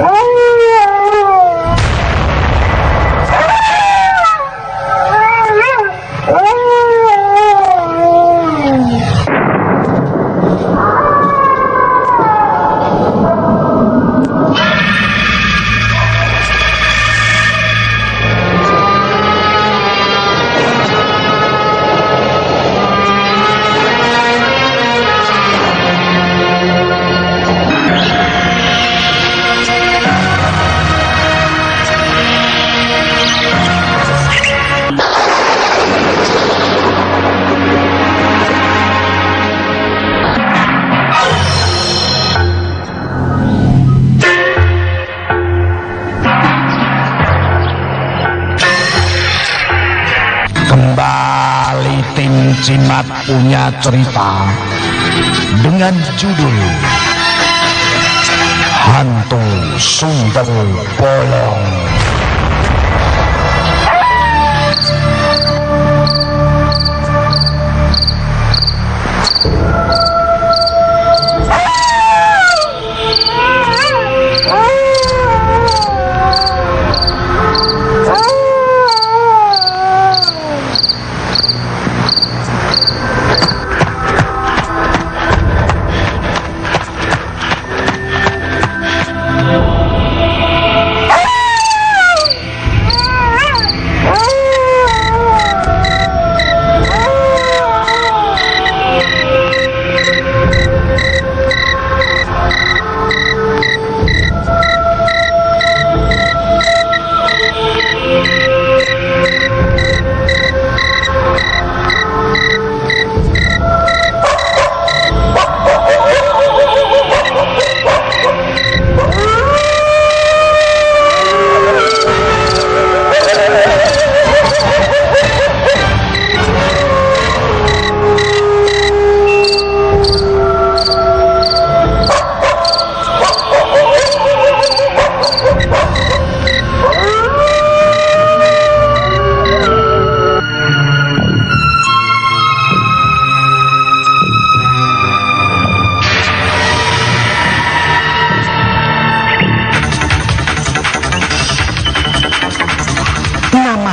Kembali tim Cimat punya cerita dengan judul Hantu Sundel Bolong. Nama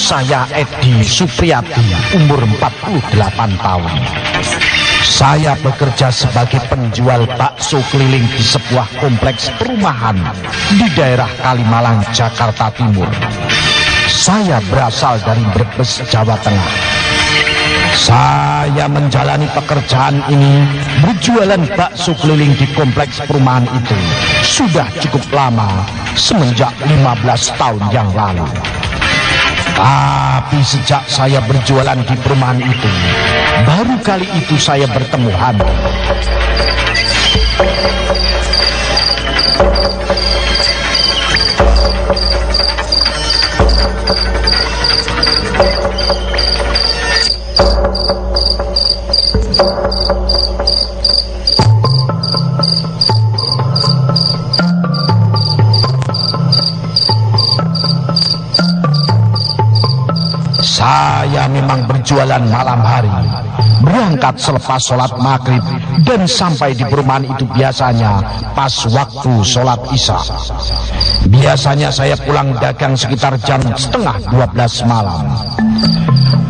saya Edi Supriyadi, umur 48 tahun. Saya bekerja sebagai penjual bakso keliling di sebuah kompleks perumahan di daerah Kalimalang, Jakarta Timur. Saya berasal dari Brebes, Jawa Tengah. Saya menjalani pekerjaan ini berjualan bakso keliling di kompleks perumahan itu sudah cukup lama, semenjak 15 tahun yang lalu. Tapi sejak saya berjualan di perumahan itu, baru kali itu saya bertemu hantu. Berangkat selepas sholat maghrib dan sampai di perumahan itu biasanya pas waktu sholat isya. Biasanya saya pulang dagang sekitar jam setengah 12 malam.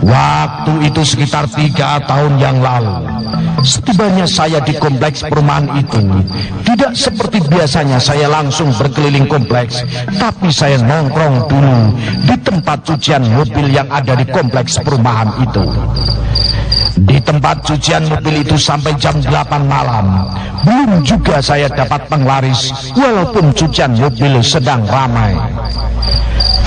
Waktu itu sekitar tiga tahun yang lalu. Setibanya saya di kompleks perumahan itu, tidak seperti biasanya saya langsung berkeliling kompleks, tapi saya nongkrong dulu di tempat cucian mobil yang ada di kompleks perumahan itu. Di tempat cucian mobil itu sampai jam 8 malam. Belum juga saya dapat penglaris walaupun cucian mobil sedang ramai.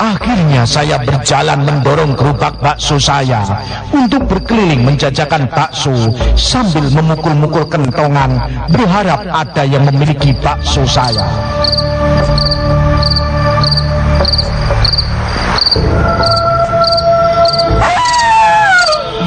Akhirnya saya berjalan mendorong gerobak bakso saya untuk berkeliling menjajakan bakso sambil memukul-mukul kentongan berharap ada yang memiliki bakso saya.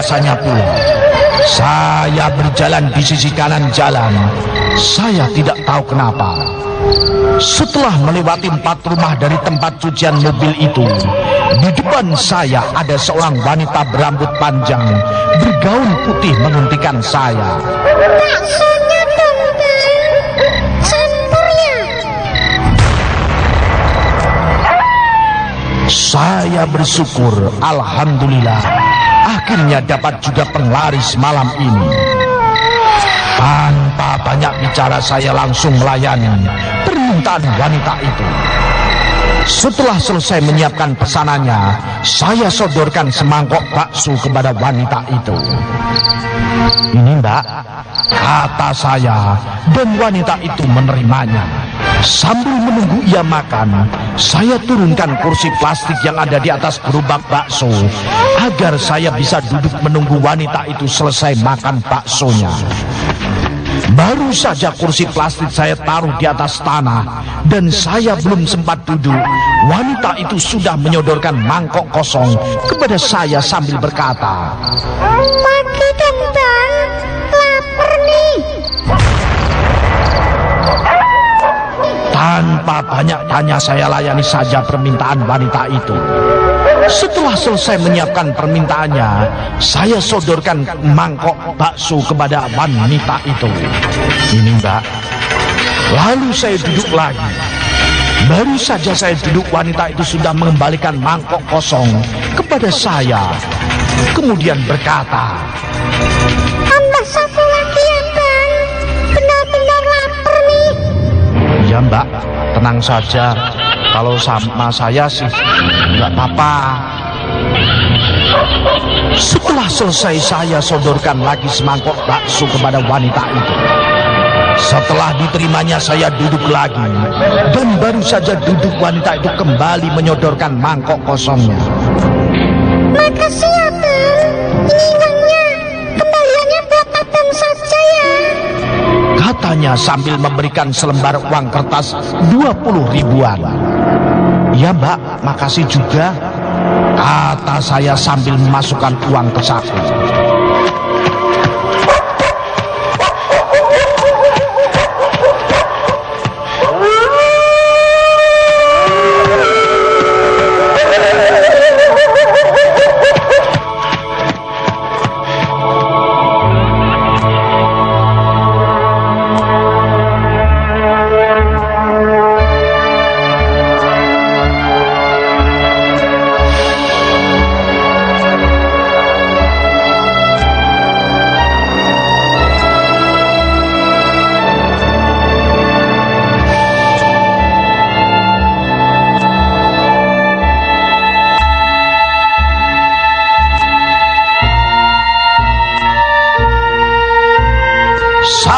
biasanya pula. Saya berjalan di sisi kanan jalan. Saya tidak tahu kenapa. Setelah melewati empat rumah dari tempat cucian mobil itu, di depan saya ada seorang wanita berambut panjang, bergaun putih menghentikan saya. Campurnya. Saya bersyukur, Alhamdulillah, akhirnya dapat juga penglaris malam ini. Tanpa banyak bicara saya langsung melayani permintaan wanita itu. Setelah selesai menyiapkan pesanannya, saya sodorkan semangkok bakso kepada wanita itu. Ini mbak, kata saya, dan wanita itu menerimanya. Sambil menunggu ia makan, saya turunkan kursi plastik yang ada di atas gerobak bakso agar saya bisa duduk menunggu wanita itu selesai makan baksonya. Baru saja kursi plastik saya taruh di atas tanah dan saya belum sempat duduk. Wanita itu sudah menyodorkan mangkok kosong kepada saya sambil berkata. Lapar nih. Tanpa banyak tanya saya layani saja permintaan wanita itu. Setelah selesai menyiapkan permintaannya, saya sodorkan mangkok bakso kepada wanita itu. Ini mbak. Lalu saya duduk lagi. Baru saja saya duduk wanita itu sudah mengembalikan mangkok kosong kepada saya. Kemudian berkata, tenang saja. Kalau sama saya sih nggak apa-apa. Setelah selesai saya sodorkan lagi semangkok bakso kepada wanita itu. Setelah diterimanya saya duduk lagi dan baru saja duduk wanita itu kembali menyodorkan mangkok kosongnya. Makasih ya, Bang. Ini Katanya sambil memberikan selembar uang kertas 20 ribuan. Ya mbak, makasih juga. Kata saya sambil memasukkan uang ke saku.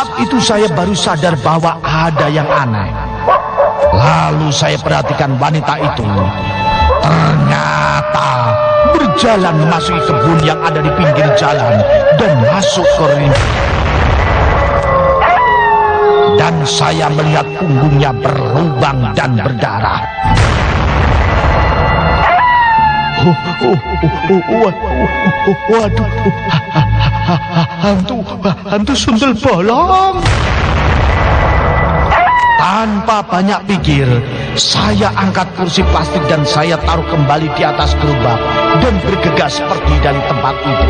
Saat itu saya baru sadar bahwa ada yang aneh. Lalu saya perhatikan wanita itu. Ternyata berjalan memasuki kebun yang ada di pinggir jalan dan masuk ke ring. Dan saya melihat punggungnya berlubang dan berdarah. Oh, oh, oh, waduh, hantu, hantu sundel bolong. Tanpa banyak pikir, saya angkat kursi plastik dan saya taruh kembali di atas gerobak dan bergegas pergi dari tempat itu.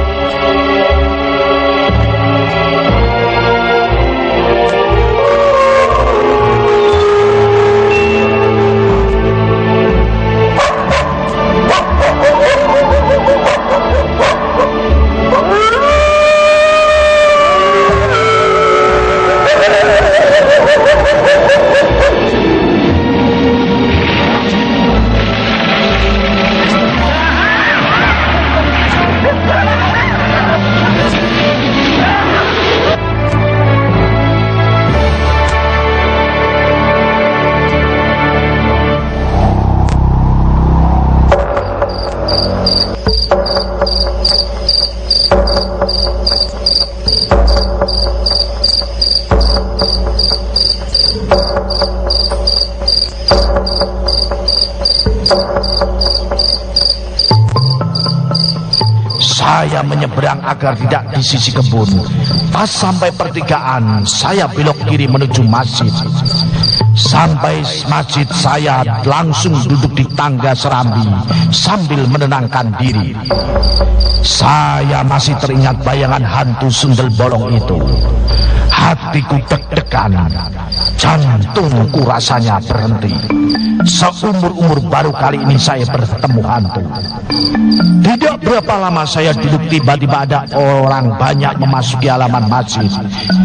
Menyeberang agar tidak di sisi kebun. Pas sampai pertigaan, saya belok kiri menuju masjid. Sampai masjid saya langsung duduk di tangga serambi sambil menenangkan diri. Saya masih teringat bayangan hantu sundel bolong itu. Hatiku deg-degan, jantungku rasanya berhenti. Seumur-umur baru kali ini saya bertemu hantu. Tidak berapa lama saya duduk tiba-tiba ada orang banyak memasuki halaman masjid.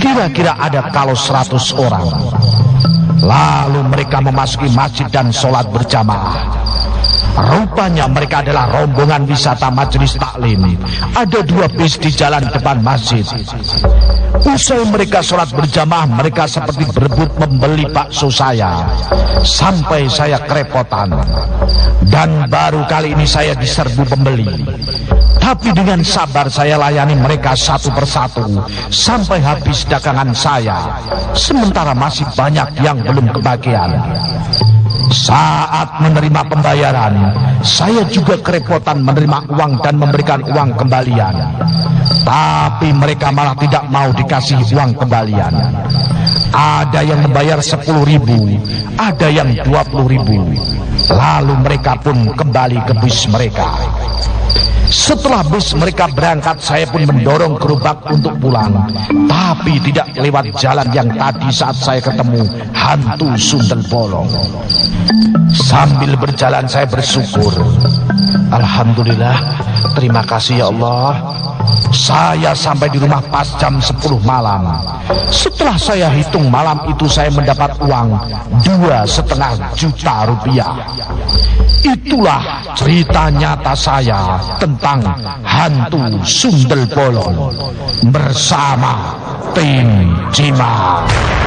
Kira-kira ada kalau seratus orang. Lalu mereka memasuki masjid dan sholat berjamaah. Rupanya mereka adalah rombongan wisata majelis taklim. Ada dua bis di jalan depan masjid. Usai mereka sholat berjamaah, mereka seperti berebut membeli bakso saya. Sampai saya kerepotan. Dan baru kali ini saya diserbu pembeli. Tapi dengan sabar saya layani mereka satu persatu sampai habis dagangan saya. Sementara masih banyak yang belum kebagian. Saat menerima pembayaran, saya juga kerepotan menerima uang dan memberikan uang kembalian. Tapi mereka malah tidak mau dikasih uang kembalian. Ada yang membayar 10 ribu, ada yang 20 ribu. Lalu mereka pun kembali ke bis mereka. Setelah bus mereka berangkat, saya pun mendorong gerobak untuk pulang. Tapi tidak lewat jalan yang tadi saat saya ketemu hantu sundel bolong. Sambil berjalan saya bersyukur. Alhamdulillah, terima kasih ya Allah. Saya sampai di rumah pas jam 10 malam. Setelah saya hitung malam itu saya mendapat uang dua setengah juta rupiah. Itulah cerita nyata saya tentang hantu sundel bolong bersama tim Cimak.